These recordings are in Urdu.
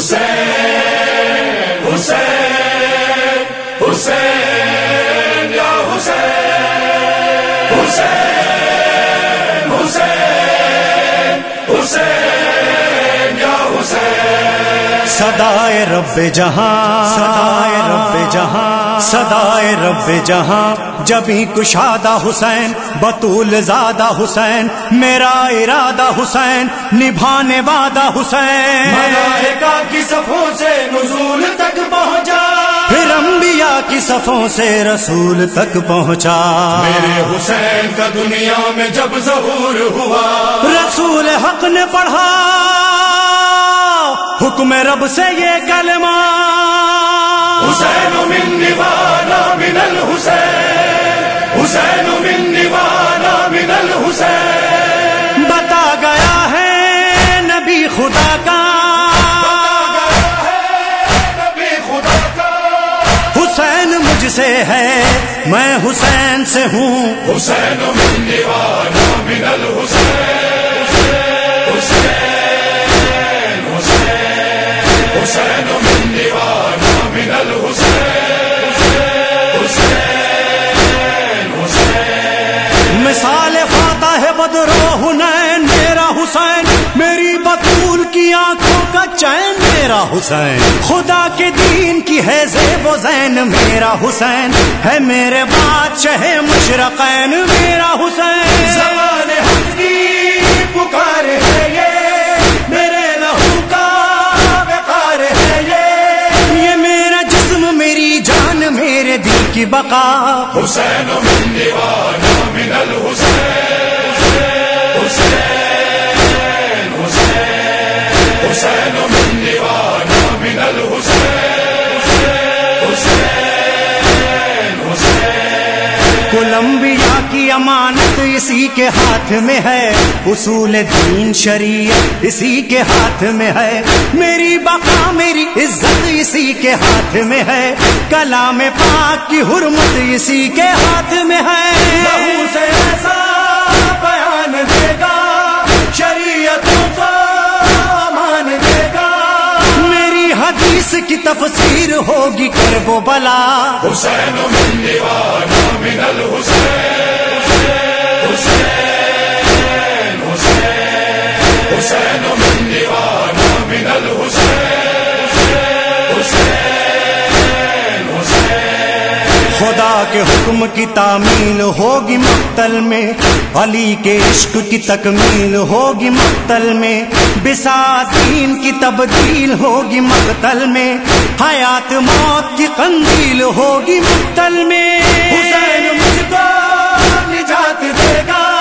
حسین حسین حسین یا حسین حسین حسین حسین یا حسین سدائے رب جہاں سدائے رب جہاں سدائے رب جہاں۔ جبھی کشادہ حسین بطول زادہ حسین میرا ارادہ حسین نبھانے وعدہ حسین۔ ملائکہ کی صفوں سے نزول تک پہنچا۔ پھر انبیاء کی صفوں سے رسول تک پہنچا۔ میرے حسین کا دنیا میں جب ظہور ہوا۔ رسول حق نے پڑھا۔ حکم رب سے یہ کلمہ۔ حسین من نوانا من الحسین۔ حسین من نوانا من الحسین۔ بتا گیا ہے نبی خدا کا۔ نبی خدا کا۔ حسین مجھ سے ہے میں حسین سے ہوں۔ حسین من نوانا من الحسین۔ چین میرا حسین۔ خدا کے دین کی ہے زیب و زین۔ میرا حسین ہے میرے بادشاہ مشرقین۔ میرا حسین۔ زمان حق کی پکار ہے یہ۔ میرے لہو کا وقار ہے یہ۔ یہ میرا جسم میری جان میرے دل کی بقا۔ حسین من دیوانا من الحسین۔ حسین حسین حسین امانت اسی کے ہاتھ میں ہے، اصول دین شریعت اسی کے ہاتھ میں ہے۔ میری بقا، میری عزت اسی کے ہاتھ میں ہے۔ کلام پاک کی حرمت اسی کے ہاتھ میں ہے۔ سے ایسا بیان دے گا، شریعتوں کا مان دے گا۔ میری حدیث کی تفسیر ہوگی کرب و بلا۔ حسین من دیوانا من الحسین۔ حسین من دیوانا من الحسین. حسین. حسین خدا کے حکم کی تعمیل ہوگی مقتل میں، علی کے عشق کی تکمیل ہوگی مقتل میں بساتین کی تبدیل ہوگی مقتل میں، حیات موت کی قندیل ہوگی مقتل میں۔ حسین مجھ کو نجات دے گا۔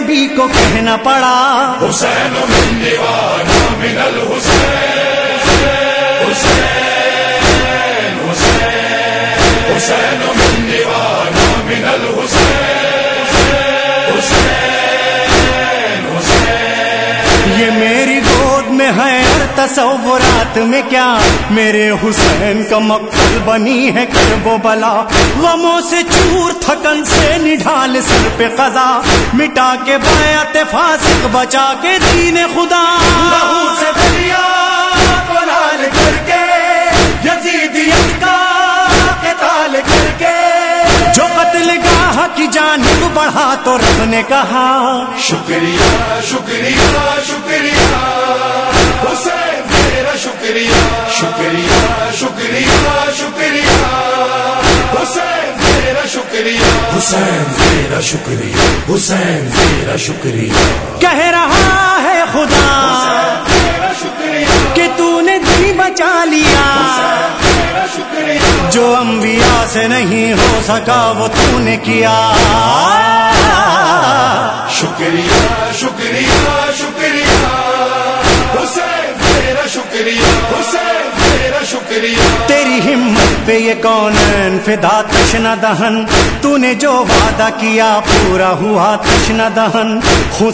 نبی کو کہنا پڑا۔ حسین من دیوانا من الحسین۔ حسین حسین حسین من دیوانا من الحسین۔ حسین حسین یہ میری گود میں ہے اور تصورات میں کیا میرے حسین کا مقصد بنی ہے کرب و بلا غموں سے چور تھکن سے نڈھال سر پہ قضا مٹا کے بیعت فاسق بچا کے دین خدا لہو سے دریا کو لال کر کے یزیدیت کا قتال کر کے۔ جو قتل گاہ کی جانب بڑھا تو رب نے کہا شکریہ شکریہ شکریہ حسین۔ تیرا شکریہ شکریہ شکریہ شکریہ۔ حسین تیرا شکریہ۔ حسین تیرا شکریہ۔ حسین تیرا شکریہ۔ کہہ رہا ہے خدا تیرا شکریہ۔ کہ تو نے دی بچا لیا۔ جو انبیاء سے نہیں ہو سکا وہ تو نے کیا۔ شکریہ شکریہ شکریہ۔ تیرا شکریہ۔ حسین تیرا شکریہ۔ تیری ہمت پہ یہ کون فدا تشنا دہن۔ تو نے جو وعدہ کیا پورا ہوا تشنا دہن۔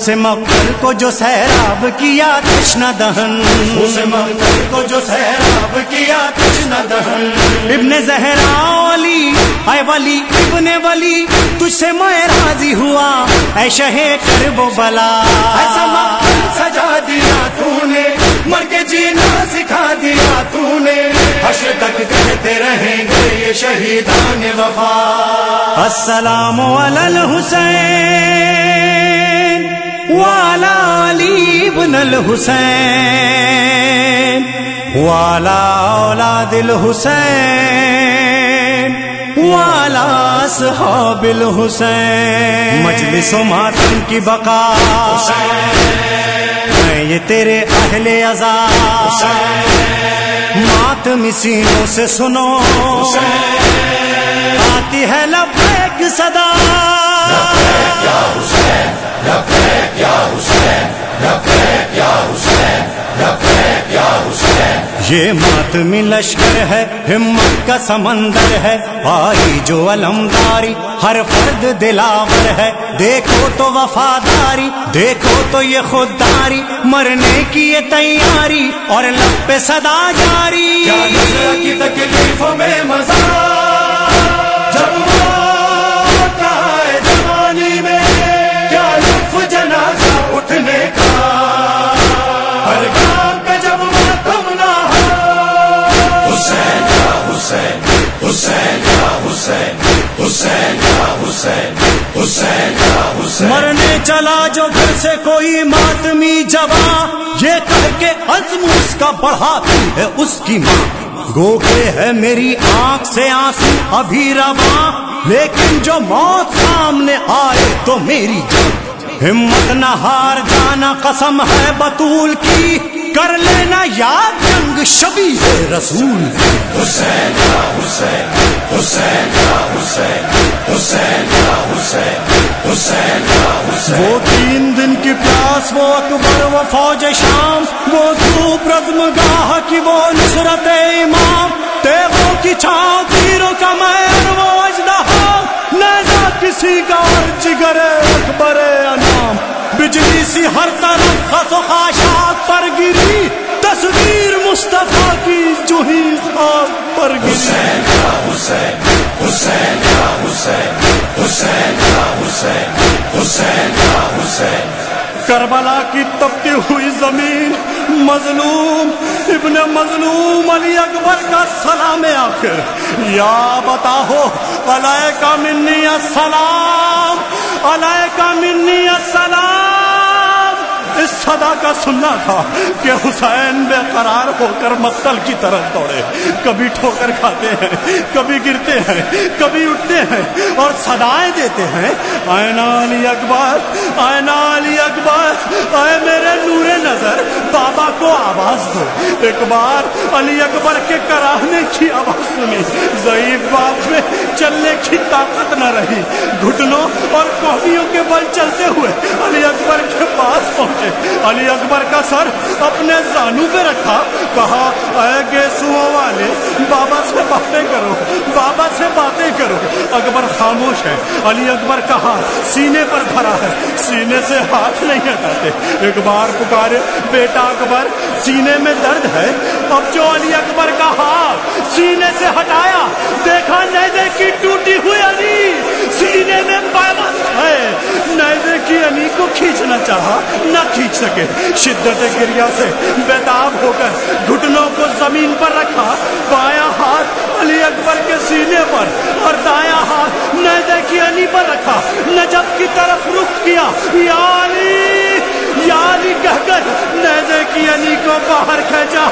سے مقبل کو جو سیراب کیا تشنا دہن۔ اسے مقتل کو جو سیراب کیا تشنا دہن۔ ابن زہرا علی اے ولی ابن ولی تجھ سے میں راضی ہوا۔ اے شہ کرب بلا۔ ایسا مقتل سجا دیا تو نے۔ مر کے جینا سکھا دیا تو نے حشر تک کہتے رہیں گے یہ شہیدان وفا۔ السلام علی الحسین والا علی بن الحسین والا اولاد الحسین والا صحاب الحسین۔ مجلس و ماتم کی بقا۔ میں یہ تیرے اہل عذاب ماتم سینوں سے سنو۔ آتی ہے لبیک صدا۔ یہ ماتمی لشکر ہے، ہمت کا سمندر ہے۔ آئی جو علمداری، ہر فرد دلاور ہے۔ دیکھو تو وفاداری، دیکھو تو یہ خودداری۔ مرنے کی یہ تیاری، اور لب پہ صدا جاری۔ کیا کی تکلیفوں میں مزہ۔ جب مرنے چلا جو گھر سے کوئی ماتمی جوان یہ کہہ کے عزم اس کا بڑھاتی ہے اس کی ماں۔ گو کے ہے میری آنکھ سے آنسو ابھی رواں لیکن جو موت سامنے آئے تو میری ہمت نہ ہار جانا قسم ہے بطول کی کر لینا یاد جنگ شبی ہے رسول حسین حسین حسین حسین۔ وہ تین دن کی پیاس، وہ اکبر، وہ فوج شام، وہ دھوپ رزم گاہ کی، وہ نصرت امام۔ تیغوں کی چھاؤں تیروں کا میر وہ اجدہ نیزا کسی کا اور جگر اکبر انام بجلی سی ہر طرف خس و خاشاک پر گری۔ تصویر مصطفیٰ کی جو ہی خاک پر گری۔ حسین یا حسین۔ حسین یا حسین حسین یا حسین حسین یا حسین کربلا کی تپتی ہوئی زمین، مظلوم، ابن مظلوم علی اکبر کا سلام آخر۔ یا بتاؤ علیہ کا منی السلام علیہ کا منی السلام۔ اس صدا کا سننا تھا کہ حسین بے قرار ہو کر مقتل کی طرف دوڑے۔ کبھی ٹھوکر کھاتے ہیں، کبھی گرتے ہیں، کبھی اٹھتے ہیں اور صدایں دیتے ہیں۔ آئنا علی اکبر آئنا علی اکبر، اے میرے نور نظر، بابا کو آواز دو۔ ایک بار علی اکبر کے کراہنے کی آواز سنی۔ ضعیف باپ میں چلنے کی طاقت نہ رہی۔ گھٹنوں اور کوہنیوں کے بل چلتے ہوئے علی اکبر کے پاس پہنچے۔ علی اکبر کا سر اپنے زانو پہ رکھا۔ کہا، اے گیسو والے، بابا سے باتیں کرو، بابا سے باتیں کرو۔ اکبر خاموش ہے۔ علی اکبر کا ہاتھ سینے پر بھرا ہے۔ سینے سے ہاتھ نہیں ہٹاتے۔ ایک بار پکارے، بیٹا اکبر، سینے میں درد ہے۔ اب جو علی اکبر کا ہاتھ سینے سے ہٹایا، دیکھا نیزے کی ٹوٹی ہوئی علی۔ سینے میں پیمس ہے۔ نیزے کی کھینچنا چاہا نہ کھینچ سکے۔ شدت گریا سے بیتاب ہو کر گھٹنوں کو زمین پر رکھا۔ بایاں ہاتھ علی اکبر کے سینے پر اور دایاں ہاتھ نیزے کی علی پر رکھا۔ نجف کی طرف رخ کیا۔ یا علی یا علی کہہ کر نیزے کی علی کو باہر کھینچا۔